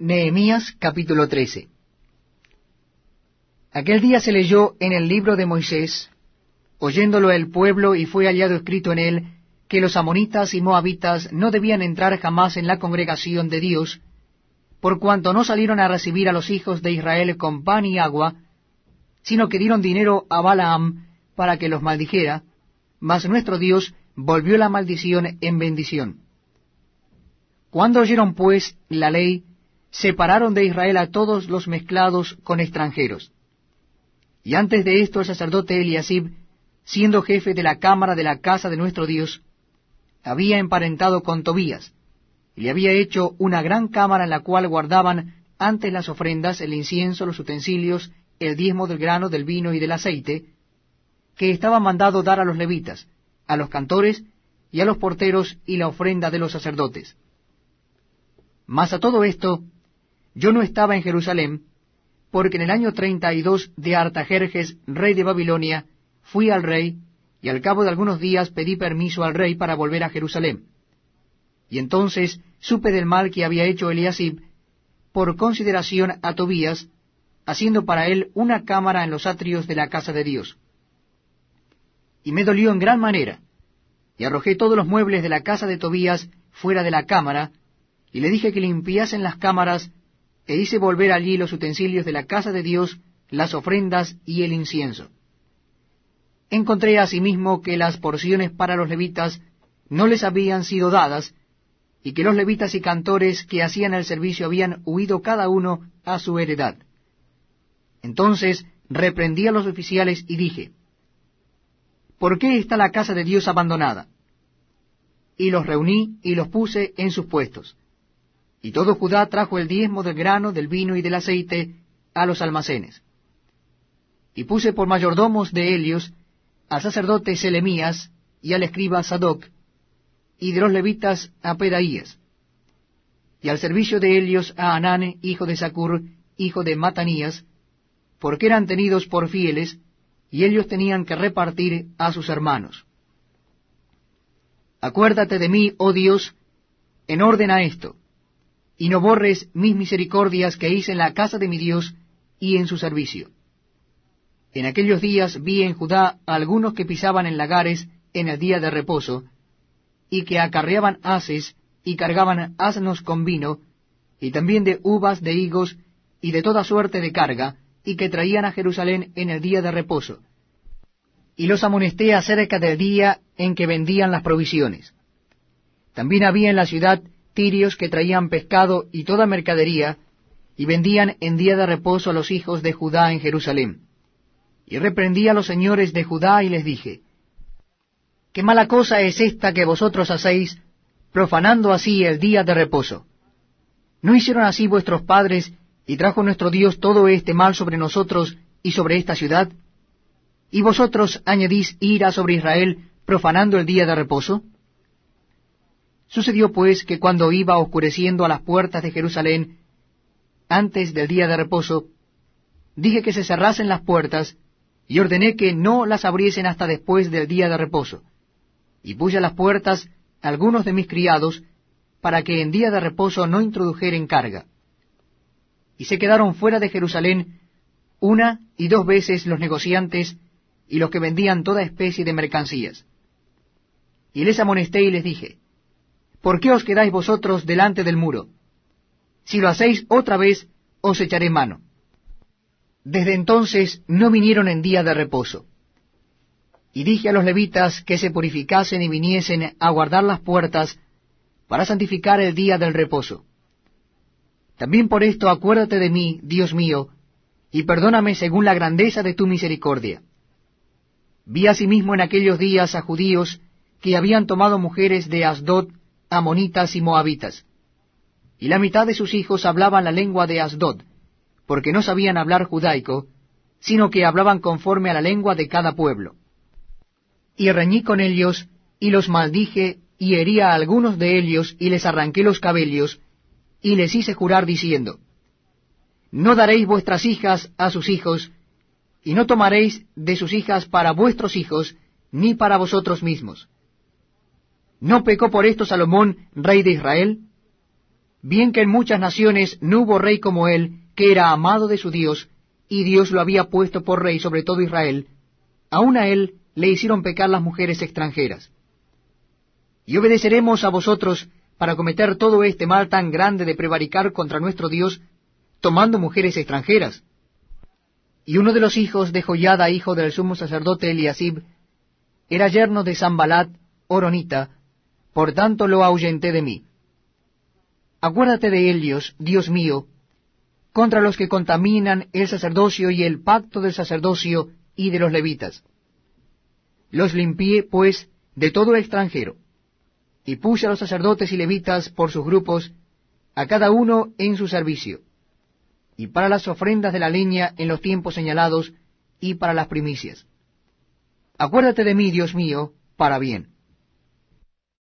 Nehemías capítulo 13 Aquel día se leyó en el libro de Moisés, oyéndolo el pueblo, y fue hallado escrito en él, que los amonitas y moabitas no debían entrar jamás en la congregación de Dios, por cuanto no salieron a recibir a los hijos de Israel con pan y agua, sino que dieron dinero a Balaam para que los maldijera, mas nuestro Dios volvió la maldición en bendición. Cuando oyeron pues la ley, separaron de Israel a todos los mezclados con extranjeros. Y antes de esto el sacerdote Eliasib, siendo jefe de la cámara de la casa de nuestro Dios, había emparentado con Tobías, y le había hecho una gran cámara en la cual guardaban antes las ofrendas, el incienso, los utensilios, el diezmo del grano, del vino y del aceite, que estaba mandado dar a los levitas, a los cantores y a los porteros y la ofrenda de los sacerdotes. Mas a todo esto, yo no estaba en Jerusalén, porque en el año treinta y dos de Artajerjes, rey de Babilonia, fui al rey, y al cabo de algunos días pedí permiso al rey para volver a Jerusalén. Y entonces supe del mal que había hecho Eliasib, por consideración a Tobías, haciendo para él una cámara en los atrios de la casa de Dios. Y me dolió en gran manera, y arrojé todos los muebles de la casa de Tobías fuera de la cámara, y le dije que limpiasen las cámaras, e hice volver allí los utensilios de la casa de Dios, las ofrendas y el incienso. Encontré asimismo que las porciones para los levitas no les habían sido dadas, y que los levitas y cantores que hacían el servicio habían huido cada uno a su heredad. Entonces reprendí a los oficiales y dije, ¿Por qué está la casa de Dios abandonada? Y los reuní y los puse en sus puestos. Y todo Judá trajo el diezmo del grano, del vino y del aceite a los almacenes. Y puse por mayordomos de Helios al sacerdote Selemías y al escriba Sadoc, y de los levitas a Pedaías, y al servicio de Helios a Anán, hijo de Sacur, hijo de Matanías, porque eran tenidos por fieles, y ellos tenían que repartir a sus hermanos. Acuérdate de mí, oh Dios, en orden a esto, y no borres mis misericordias que hice en la casa de mi Dios y en su servicio. En aquellos días vi en Judá algunos que pisaban en lagares en el día de reposo, y que acarreaban haces y cargaban asnos con vino, y también de uvas, de higos, y de toda suerte de carga, y que traían a Jerusalén en el día de reposo. Y los amonesté acerca del día en que vendían las provisiones. También había en la ciudad tirios que traían pescado y toda mercadería, y vendían en día de reposo a los hijos de Judá en Jerusalén. Y reprendí a los señores de Judá y les dije, ¿Qué mala cosa es esta que vosotros hacéis, profanando así el día de reposo? ¿No hicieron así vuestros padres y trajo nuestro Dios todo este mal sobre nosotros y sobre esta ciudad? ¿Y vosotros añadís ira sobre Israel, profanando el día de reposo? Sucedió pues que cuando iba oscureciendo a las puertas de Jerusalén, antes del día de reposo, dije que se cerrasen las puertas, y ordené que no las abriesen hasta después del día de reposo. Y puse a las puertas algunos de mis criados, para que en día de reposo no introdujeren carga y se quedaron fuera de Jerusalén una y dos veces los negociantes y los que vendían toda especie de mercancías. Y les amonesté y les dije, ¿por qué os quedáis vosotros delante del muro? Si lo hacéis otra vez, os echaré mano. Desde entonces no vinieron en día de reposo. Y dije a los levitas que se purificasen y viniesen a guardar las puertas para santificar el día del reposo también por esto acuérdate de mí, Dios mío, y perdóname según la grandeza de tu misericordia. Vi asimismo en aquellos días a judíos que habían tomado mujeres de Asdod, amonitas y moabitas. Y la mitad de sus hijos hablaban la lengua de Asdod, porque no sabían hablar judaico, sino que hablaban conforme a la lengua de cada pueblo. Y reñí con ellos, y los maldije, y herí a algunos de ellos, y les arranqué los cabellos, y les hice jurar diciendo, No daréis vuestras hijas a sus hijos, y no tomaréis de sus hijas para vuestros hijos, ni para vosotros mismos. ¿No pecó por esto Salomón, rey de Israel? bien que en muchas naciones no hubo rey como él, que era amado de su Dios, y Dios lo había puesto por rey sobre todo Israel, aun a él le hicieron pecar las mujeres extranjeras. Y obedeceremos a vosotros para cometer todo este mal tan grande de prevaricar contra nuestro Dios, tomando mujeres extranjeras. Y uno de los hijos de Joyada, hijo del sumo sacerdote Eliasib, era yerno de Zambalat, Oronita, por tanto lo ahuyenté de mí. Acuérdate de ellos, Dios mío, contra los que contaminan el sacerdocio y el pacto del sacerdocio y de los levitas. Los limpié, pues, de todo extranjero, y puse a los sacerdotes y levitas por sus grupos, a cada uno en su servicio, y para las ofrendas de la leña en los tiempos señalados, y para las primicias. Acuérdate de mí, Dios mío, para bien.